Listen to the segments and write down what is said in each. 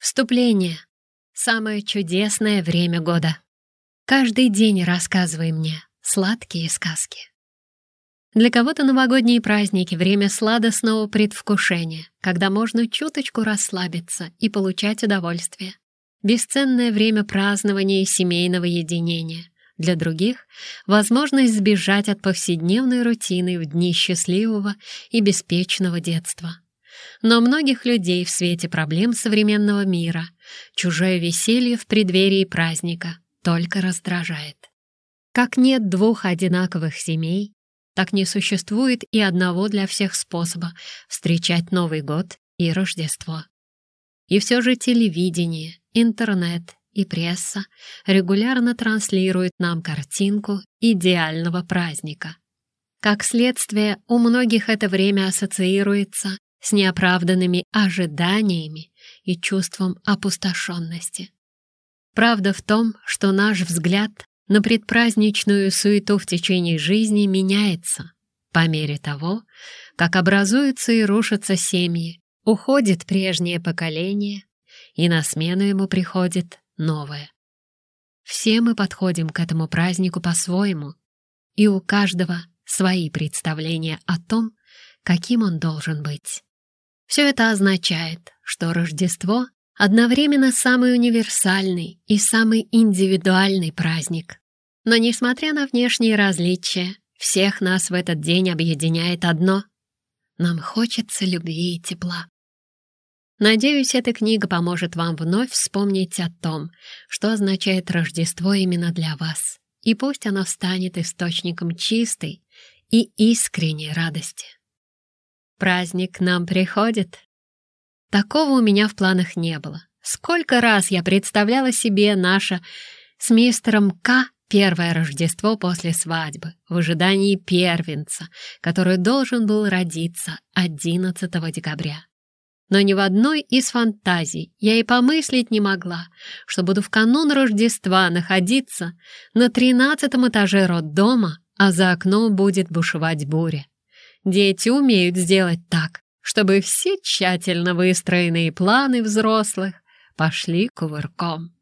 Вступление. Самое чудесное время года. Каждый день рассказывай мне сладкие сказки. Для кого-то новогодние праздники — время сладостного предвкушения, когда можно чуточку расслабиться и получать удовольствие. Бесценное время празднования и семейного единения. Для других — возможность сбежать от повседневной рутины в дни счастливого и беспечного детства. Но многих людей в свете проблем современного мира чужое веселье в преддверии праздника только раздражает. Как нет двух одинаковых семей, так не существует и одного для всех способа встречать Новый год и Рождество. И все же телевидение, интернет и пресса регулярно транслируют нам картинку идеального праздника. Как следствие, у многих это время ассоциируется с неоправданными ожиданиями и чувством опустошенности. Правда в том, что наш взгляд на предпраздничную суету в течение жизни меняется по мере того, как образуются и рушатся семьи, уходит прежнее поколение, и на смену ему приходит новое. Все мы подходим к этому празднику по-своему, и у каждого свои представления о том, каким он должен быть. Все это означает, что Рождество одновременно самый универсальный и самый индивидуальный праздник. Но несмотря на внешние различия, всех нас в этот день объединяет одно — нам хочется любви и тепла. Надеюсь, эта книга поможет вам вновь вспомнить о том, что означает Рождество именно для вас, и пусть оно станет источником чистой и искренней радости. Праздник к нам приходит. Такого у меня в планах не было. Сколько раз я представляла себе наше с мистером К первое Рождество после свадьбы, в ожидании первенца, который должен был родиться 11 декабря. Но ни в одной из фантазий я и помыслить не могла, что буду в канун Рождества находиться на тринадцатом этаже роддома, а за окном будет бушевать буря. Дети умеют сделать так, чтобы все тщательно выстроенные планы взрослых пошли кувырком.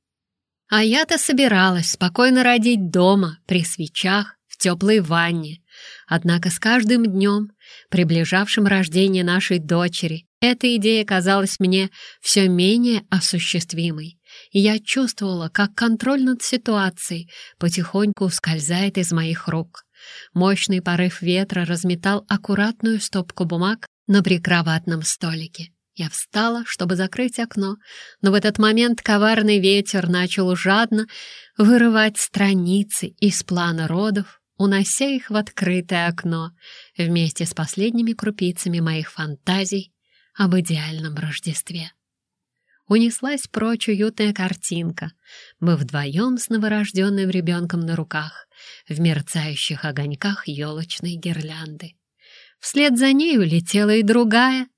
А я-то собиралась спокойно родить дома, при свечах, в теплой ванне. Однако с каждым днем, приближавшим рождение нашей дочери, эта идея казалась мне все менее осуществимой, и я чувствовала, как контроль над ситуацией потихоньку ускользает из моих рук. Мощный порыв ветра разметал аккуратную стопку бумаг на прикроватном столике. Я встала, чтобы закрыть окно, но в этот момент коварный ветер начал жадно вырывать страницы из плана родов, унося их в открытое окно вместе с последними крупицами моих фантазий об идеальном Рождестве. Унеслась прочь уютная картинка. Мы вдвоем с новорожденным ребенком на руках в мерцающих огоньках елочной гирлянды. Вслед за ней улетела и другая.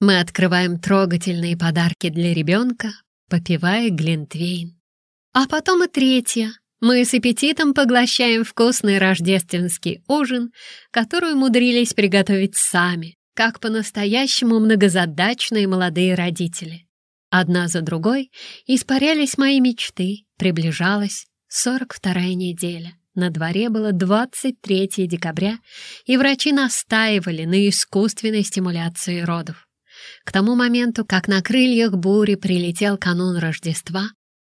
Мы открываем трогательные подарки для ребенка, попивая глинтвейн. А потом и третья. Мы с аппетитом поглощаем вкусный рождественский ужин, который умудрились приготовить сами, как по-настоящему многозадачные молодые родители. Одна за другой испарялись мои мечты, приближалась 42-я неделя. На дворе было 23 декабря, и врачи настаивали на искусственной стимуляции родов. К тому моменту, как на крыльях бури прилетел канун Рождества,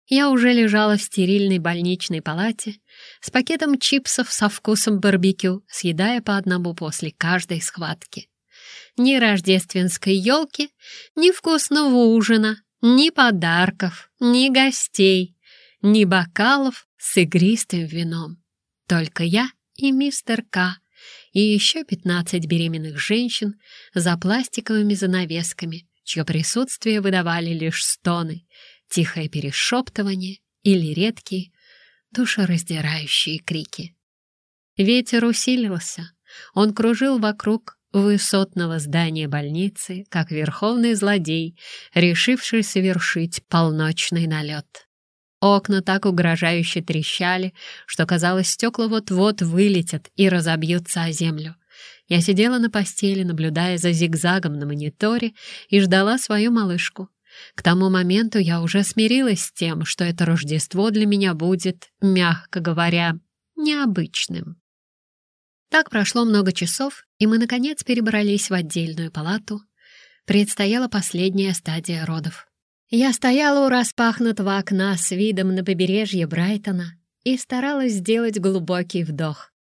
я уже лежала в стерильной больничной палате с пакетом чипсов со вкусом барбекю, съедая по одному после каждой схватки. Ни рождественской елки, ни вкусного ужина, ни подарков, ни гостей, ни бокалов с игристым вином. Только я и мистер К. и еще 15 беременных женщин за пластиковыми занавесками, чье присутствие выдавали лишь стоны, тихое перешептывание или редкие, душераздирающие крики. Ветер усилился, он кружил вокруг высотного здания больницы, как верховный злодей, решивший совершить полночный налет. Окна так угрожающе трещали, что, казалось, стекла вот-вот вылетят и разобьются о землю. Я сидела на постели, наблюдая за зигзагом на мониторе и ждала свою малышку. К тому моменту я уже смирилась с тем, что это Рождество для меня будет, мягко говоря, необычным. Так прошло много часов, и мы, наконец, перебрались в отдельную палату. Предстояла последняя стадия родов. Я стояла у распахнутого окна с видом на побережье Брайтона и старалась сделать глубокий вдох.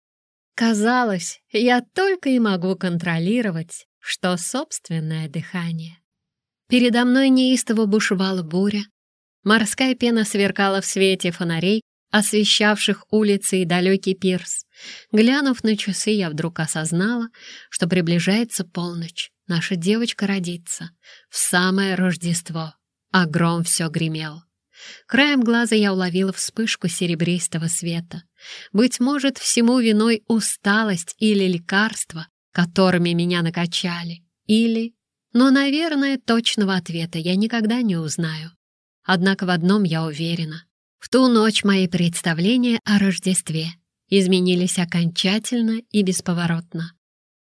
Казалось, я только и могу контролировать, что собственное дыхание. Передо мной неистово бушевала буря. Морская пена сверкала в свете фонарей, освещавших улицы и далекий пирс. Глянув на часы, я вдруг осознала, что приближается полночь. Наша девочка родится в самое Рождество а гром все гремел. Краем глаза я уловила вспышку серебристого света. Быть может, всему виной усталость или лекарства, которыми меня накачали. Или... Но, наверное, точного ответа я никогда не узнаю. Однако в одном я уверена. В ту ночь мои представления о Рождестве изменились окончательно и бесповоротно.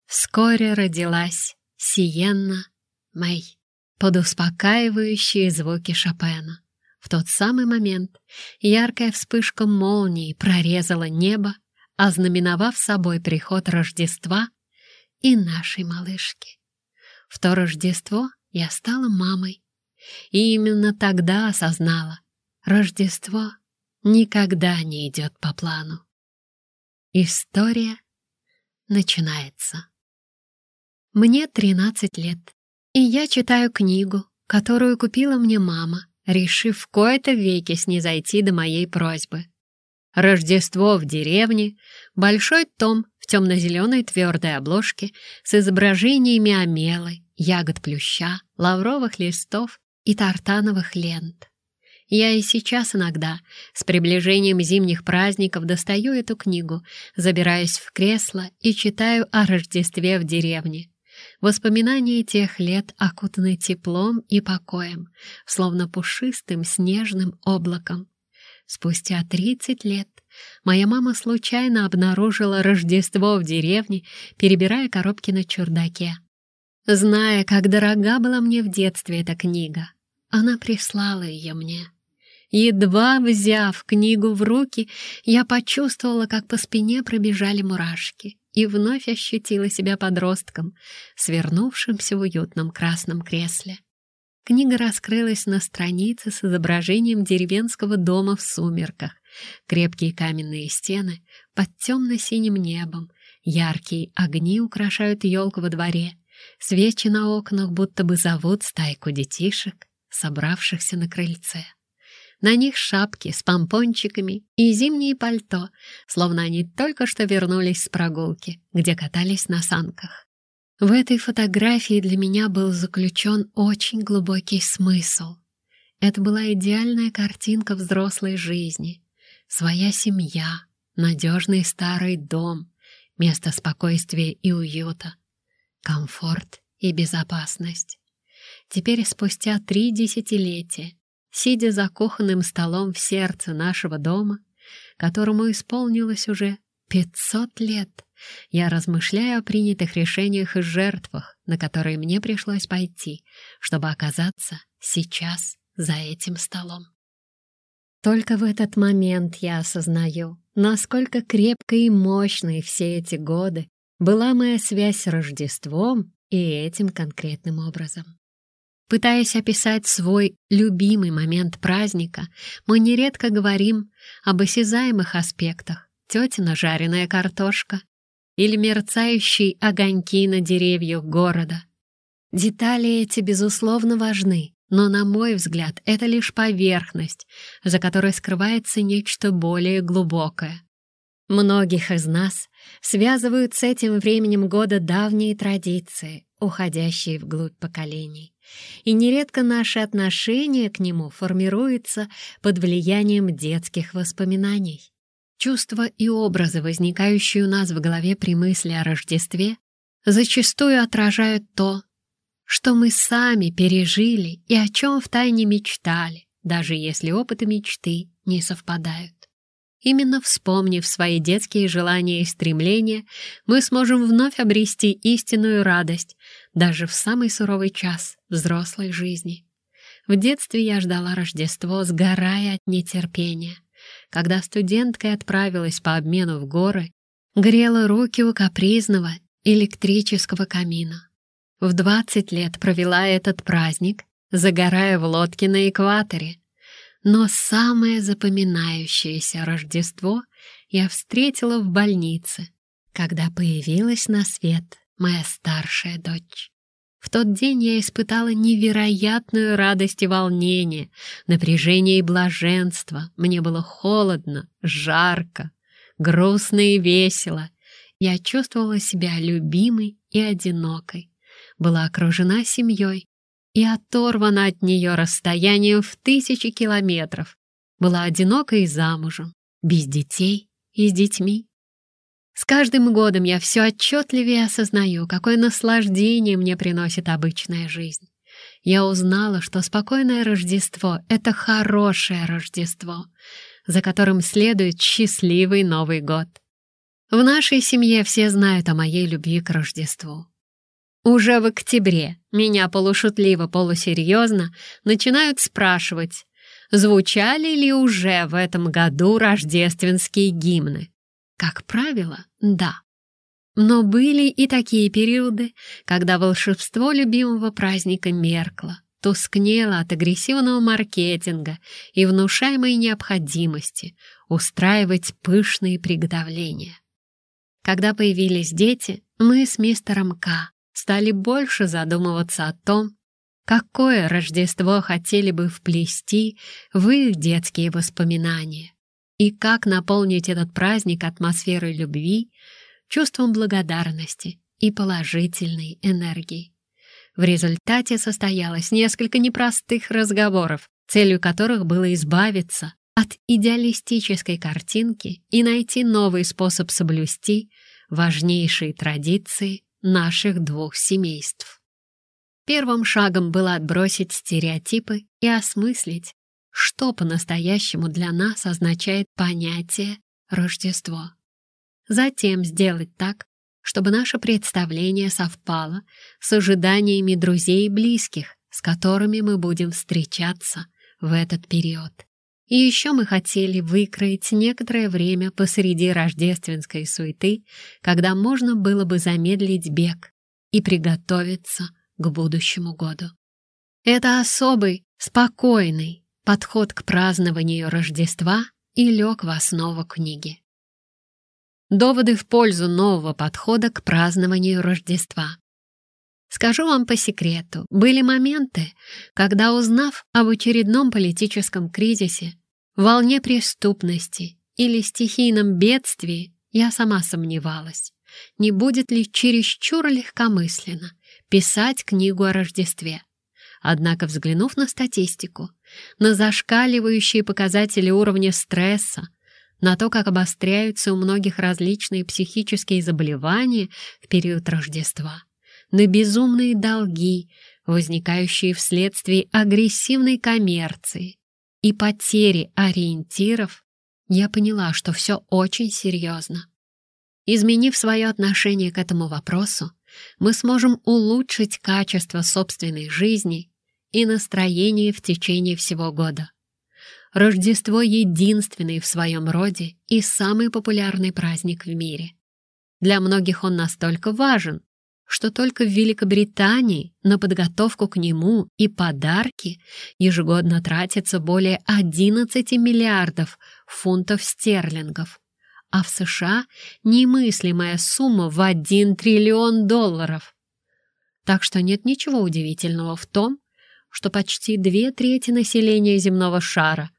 Вскоре родилась Сиенна Мэй под успокаивающие звуки Шопена. В тот самый момент яркая вспышка молнии прорезала небо, ознаменовав собой приход Рождества и нашей малышки. В то Рождество я стала мамой, и именно тогда осознала, Рождество никогда не идет по плану. История начинается. Мне 13 лет. И я читаю книгу, которую купила мне мама, решив в кои-то веки снизойти до моей просьбы. «Рождество в деревне» — большой том в темно-зеленой твердой обложке с изображениями омелы, ягод плюща, лавровых листов и тартановых лент. Я и сейчас иногда, с приближением зимних праздников, достаю эту книгу, забираюсь в кресло и читаю о Рождестве в деревне. Воспоминания тех лет окутаны теплом и покоем, словно пушистым снежным облаком. Спустя 30 лет моя мама случайно обнаружила Рождество в деревне, перебирая коробки на чердаке. Зная, как дорога была мне в детстве эта книга, она прислала ее мне. Едва взяв книгу в руки, я почувствовала, как по спине пробежали мурашки и вновь ощутила себя подростком, свернувшимся в уютном красном кресле. Книга раскрылась на странице с изображением деревенского дома в сумерках, крепкие каменные стены под темно-синим небом, яркие огни украшают елку во дворе, свечи на окнах будто бы зовут стайку детишек, собравшихся на крыльце. На них шапки с помпончиками и зимние пальто, словно они только что вернулись с прогулки, где катались на санках. В этой фотографии для меня был заключен очень глубокий смысл. Это была идеальная картинка взрослой жизни. Своя семья, надежный старый дом, место спокойствия и уюта, комфорт и безопасность. Теперь, спустя три десятилетия, сидя за кухонным столом в сердце нашего дома, которому исполнилось уже 500 лет, я размышляю о принятых решениях и жертвах, на которые мне пришлось пойти, чтобы оказаться сейчас за этим столом. Только в этот момент я осознаю, насколько крепкой и мощной все эти годы была моя связь с Рождеством и этим конкретным образом. Пытаясь описать свой любимый момент праздника, мы нередко говорим об осязаемых аспектах. Тетина жареная картошка или мерцающие огоньки на деревьях города. Детали эти, безусловно, важны, но, на мой взгляд, это лишь поверхность, за которой скрывается нечто более глубокое. Многих из нас связывают с этим временем года давние традиции, уходящие вглубь поколений и нередко наше отношение к нему формируется под влиянием детских воспоминаний. Чувства и образы, возникающие у нас в голове при мысли о Рождестве, зачастую отражают то, что мы сами пережили и о чем втайне мечтали, даже если опыты мечты не совпадают. Именно вспомнив свои детские желания и стремления, мы сможем вновь обрести истинную радость даже в самый суровый час взрослой жизни. В детстве я ждала Рождество, сгорая от нетерпения. Когда студенткой отправилась по обмену в горы, грела руки у капризного электрического камина. В 20 лет провела этот праздник, загорая в лодке на экваторе. Но самое запоминающееся Рождество я встретила в больнице, когда появилась на свет моя старшая дочь. В тот день я испытала невероятную радость и волнение, напряжение и блаженство. Мне было холодно, жарко, грустно и весело. Я чувствовала себя любимой и одинокой. Была окружена семьей и оторвана от нее расстоянием в тысячи километров. Была одинока и замужем, без детей и с детьми. С каждым годом я все отчетливее осознаю, какое наслаждение мне приносит обычная жизнь. Я узнала, что спокойное Рождество — это хорошее Рождество, за которым следует счастливый Новый год. В нашей семье все знают о моей любви к Рождеству. Уже в октябре меня полушутливо-полусерьезно начинают спрашивать, звучали ли уже в этом году рождественские гимны. Как правило, да. Но были и такие периоды, когда волшебство любимого праздника меркло, тускнело от агрессивного маркетинга и внушаемой необходимости устраивать пышные приготовления. Когда появились дети, мы с мистером К стали больше задумываться о том, какое Рождество хотели бы вплести в их детские воспоминания и как наполнить этот праздник атмосферой любви, чувством благодарности и положительной энергии. В результате состоялось несколько непростых разговоров, целью которых было избавиться от идеалистической картинки и найти новый способ соблюсти важнейшие традиции наших двух семейств. Первым шагом было отбросить стереотипы и осмыслить, что по-настоящему для нас означает понятие «Рождество». Затем сделать так, чтобы наше представление совпало с ожиданиями друзей и близких, с которыми мы будем встречаться в этот период. И еще мы хотели выкроить некоторое время посреди рождественской суеты, когда можно было бы замедлить бег и приготовиться к будущему году. Это особый, спокойный, подход к празднованию Рождества и лег в основу книги. Доводы в пользу нового подхода к празднованию Рождества. Скажу вам по секрету, были моменты, когда, узнав об очередном политическом кризисе, волне преступности или стихийном бедствии, я сама сомневалась, не будет ли чересчур легкомысленно писать книгу о Рождестве. Однако, взглянув на статистику, на зашкаливающие показатели уровня стресса, на то, как обостряются у многих различные психические заболевания в период Рождества, на безумные долги, возникающие вследствие агрессивной коммерции и потери ориентиров, я поняла, что все очень серьезно. Изменив свое отношение к этому вопросу, мы сможем улучшить качество собственной жизни и настроение в течение всего года. Рождество — единственный в своем роде и самый популярный праздник в мире. Для многих он настолько важен, что только в Великобритании на подготовку к нему и подарки ежегодно тратится более 11 миллиардов фунтов стерлингов а в США немыслимая сумма в 1 триллион долларов. Так что нет ничего удивительного в том, что почти две трети населения земного шара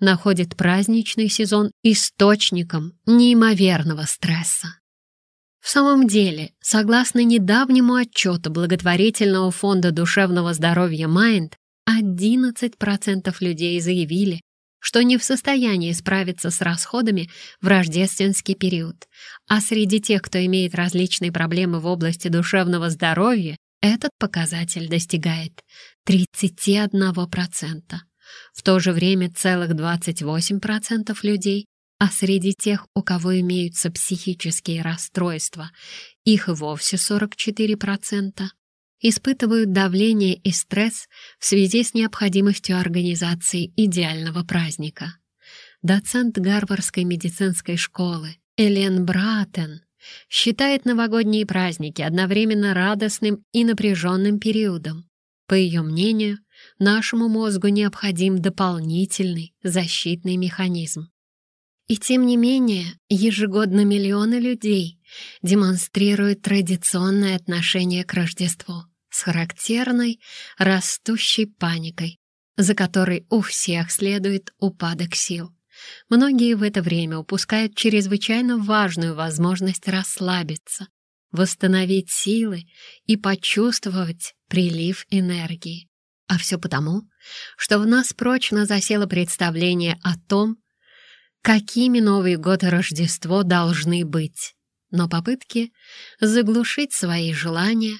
находит праздничный сезон источником неимоверного стресса. В самом деле, согласно недавнему отчету благотворительного фонда душевного здоровья Mind, 11% людей заявили, что не в состоянии справиться с расходами в рождественский период. А среди тех, кто имеет различные проблемы в области душевного здоровья, этот показатель достигает 31%. В то же время целых 28% людей, а среди тех, у кого имеются психические расстройства, их вовсе 44%, испытывают давление и стресс в связи с необходимостью организации идеального праздника. Доцент Гарвардской медицинской школы Элен Братен считает новогодние праздники одновременно радостным и напряженным периодом. По ее мнению, нашему мозгу необходим дополнительный защитный механизм. И тем не менее, ежегодно миллионы людей демонстрируют традиционное отношение к Рождеству с характерной растущей паникой, за которой у всех следует упадок сил. Многие в это время упускают чрезвычайно важную возможность расслабиться, восстановить силы и почувствовать прилив энергии. А все потому, что в нас прочно засело представление о том, какими Новый год и Рождество должны быть. Но попытки заглушить свои желания,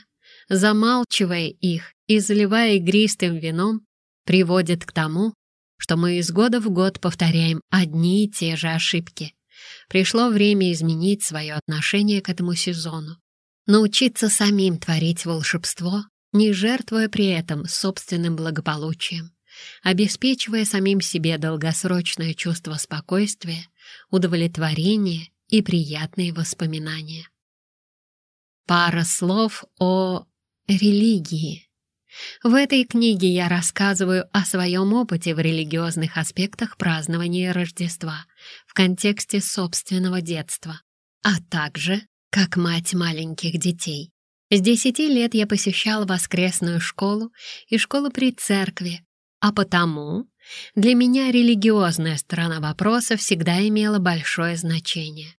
замалчивая их и заливая игристым вином, приводят к тому, что мы из года в год повторяем одни и те же ошибки. Пришло время изменить свое отношение к этому сезону. Научиться самим творить волшебство, не жертвуя при этом собственным благополучием, обеспечивая самим себе долгосрочное чувство спокойствия, удовлетворения и приятные воспоминания. Пара слов о религии. В этой книге я рассказываю о своем опыте в религиозных аспектах празднования Рождества в контексте собственного детства, а также как мать маленьких детей. С десяти лет я посещала воскресную школу и школу при церкви, а потому для меня религиозная сторона вопроса всегда имела большое значение.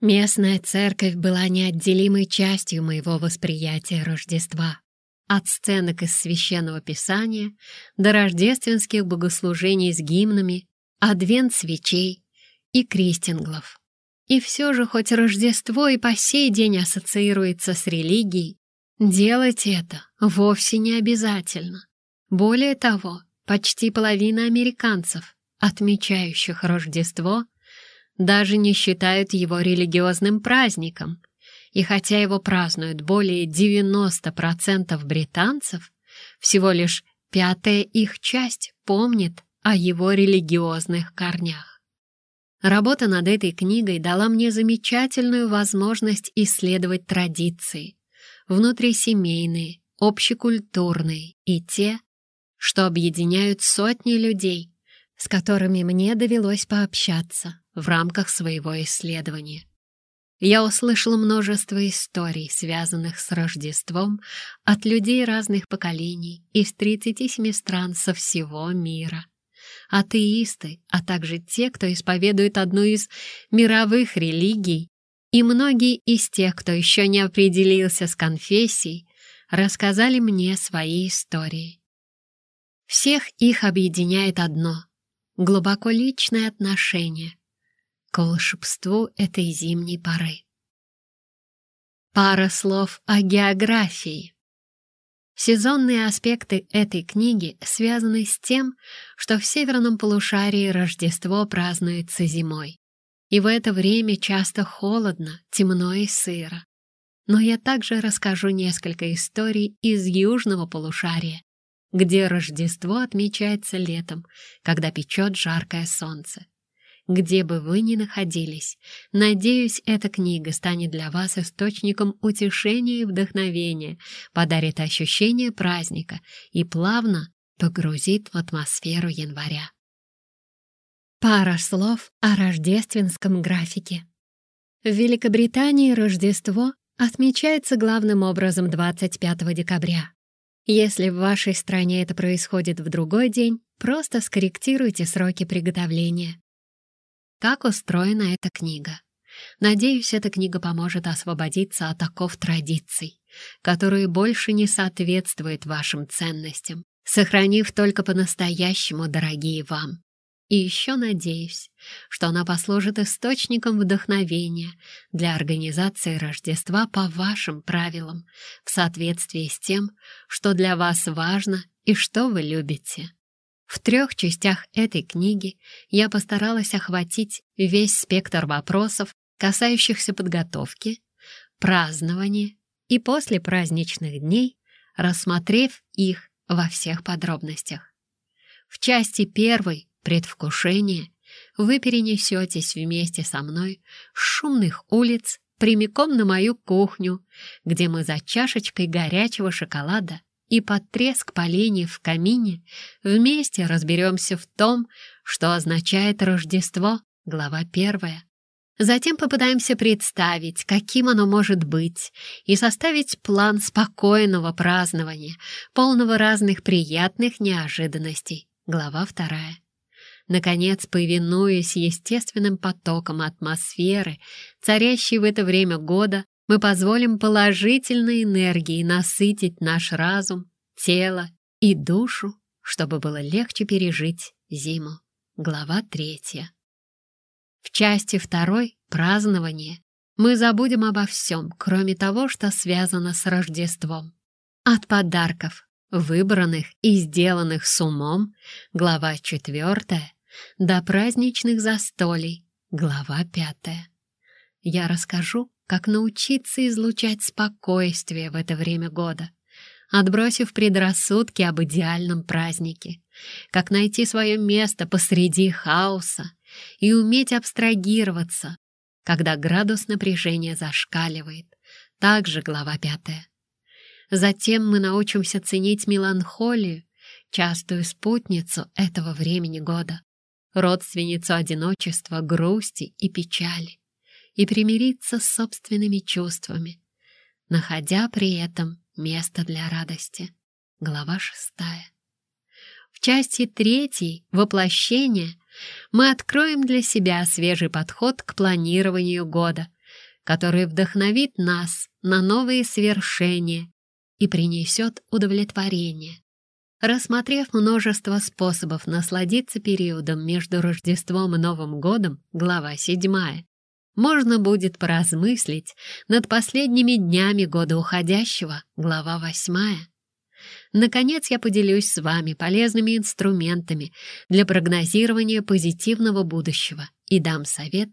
Местная церковь была неотделимой частью моего восприятия Рождества. От сценок из Священного Писания до рождественских богослужений с гимнами, адвент свечей и крестинглов. И все же, хоть Рождество и по сей день ассоциируется с религией, делать это вовсе не обязательно. Более того, почти половина американцев, отмечающих Рождество, даже не считают его религиозным праздником, и хотя его празднуют более 90% британцев, всего лишь пятая их часть помнит о его религиозных корнях. Работа над этой книгой дала мне замечательную возможность исследовать традиции, внутрисемейные, общекультурные и те, что объединяют сотни людей, с которыми мне довелось пообщаться в рамках своего исследования. Я услышала множество историй, связанных с Рождеством, от людей разных поколений из 37 стран со всего мира. Атеисты, а также те, кто исповедует одну из мировых религий, и многие из тех, кто еще не определился с конфессией, рассказали мне свои истории. Всех их объединяет одно — глубоко личное отношение, к волшебству этой зимней поры. Пара слов о географии. Сезонные аспекты этой книги связаны с тем, что в северном полушарии Рождество празднуется зимой. И в это время часто холодно, темно и сыро. Но я также расскажу несколько историй из южного полушария, где Рождество отмечается летом, когда печет жаркое солнце где бы вы ни находились. Надеюсь, эта книга станет для вас источником утешения и вдохновения, подарит ощущение праздника и плавно погрузит в атмосферу января. Пара слов о рождественском графике. В Великобритании Рождество отмечается главным образом 25 декабря. Если в вашей стране это происходит в другой день, просто скорректируйте сроки приготовления. Так устроена эта книга. Надеюсь, эта книга поможет освободиться от оков традиций, которые больше не соответствуют вашим ценностям, сохранив только по-настоящему дорогие вам. И еще надеюсь, что она послужит источником вдохновения для организации Рождества по вашим правилам, в соответствии с тем, что для вас важно и что вы любите. В трех частях этой книги я постаралась охватить весь спектр вопросов, касающихся подготовки, празднования и после праздничных дней рассмотрев их во всех подробностях. В части первой «Предвкушение» вы перенесетесь вместе со мной с шумных улиц прямиком на мою кухню, где мы за чашечкой горячего шоколада и под треск поленьев в камине вместе разберемся в том, что означает Рождество, глава первая. Затем попытаемся представить, каким оно может быть, и составить план спокойного празднования, полного разных приятных неожиданностей, глава вторая. Наконец, повинуясь естественным потокам атмосферы, царящей в это время года, мы позволим положительной энергии насытить наш разум, тело и душу, чтобы было легче пережить зиму. Глава третья. В части второй «Празднование» мы забудем обо всем, кроме того, что связано с Рождеством. От подарков, выбранных и сделанных с умом, глава четвертая, до праздничных застолий. Глава пятая. Я расскажу, как научиться излучать спокойствие в это время года, отбросив предрассудки об идеальном празднике, как найти свое место посреди хаоса и уметь абстрагироваться, когда градус напряжения зашкаливает. Также глава пятая. Затем мы научимся ценить меланхолию, частую спутницу этого времени года родственницу одиночества, грусти и печали, и примириться с собственными чувствами, находя при этом место для радости. Глава шестая. В части третьей «Воплощение» мы откроем для себя свежий подход к планированию года, который вдохновит нас на новые свершения и принесет удовлетворение. Рассмотрев множество способов насладиться периодом между Рождеством и Новым годом, глава 7, можно будет поразмыслить над последними днями года уходящего, глава 8. Наконец, я поделюсь с вами полезными инструментами для прогнозирования позитивного будущего и дам совет,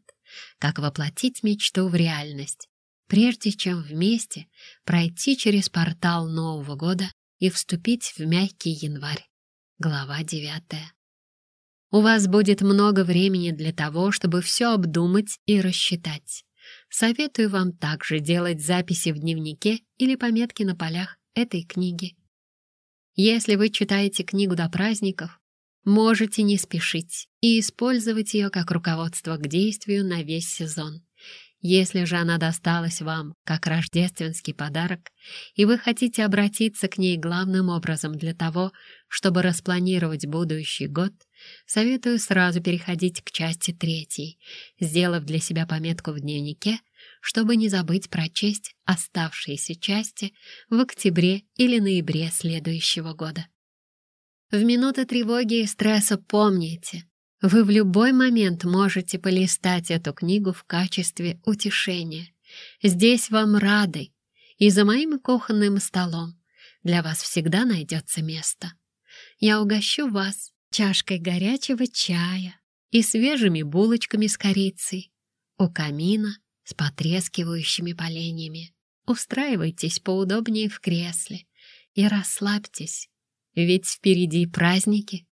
как воплотить мечту в реальность, прежде чем вместе пройти через портал Нового года и вступить в мягкий январь. Глава девятая. У вас будет много времени для того, чтобы все обдумать и рассчитать. Советую вам также делать записи в дневнике или пометки на полях этой книги. Если вы читаете книгу до праздников, можете не спешить и использовать ее как руководство к действию на весь сезон. Если же она досталась вам как рождественский подарок, и вы хотите обратиться к ней главным образом для того, чтобы распланировать будущий год, советую сразу переходить к части третьей, сделав для себя пометку в дневнике, чтобы не забыть прочесть оставшиеся части в октябре или ноябре следующего года. В минуты тревоги и стресса помните, вы в любой момент можете полистать эту книгу в качестве утешения. Здесь вам рады, и за моим кухонным столом для вас всегда найдется место. Я угощу вас чашкой горячего чая и свежими булочками с корицей у камина с потрескивающими поленьями. Устраивайтесь поудобнее в кресле и расслабьтесь, ведь впереди праздники.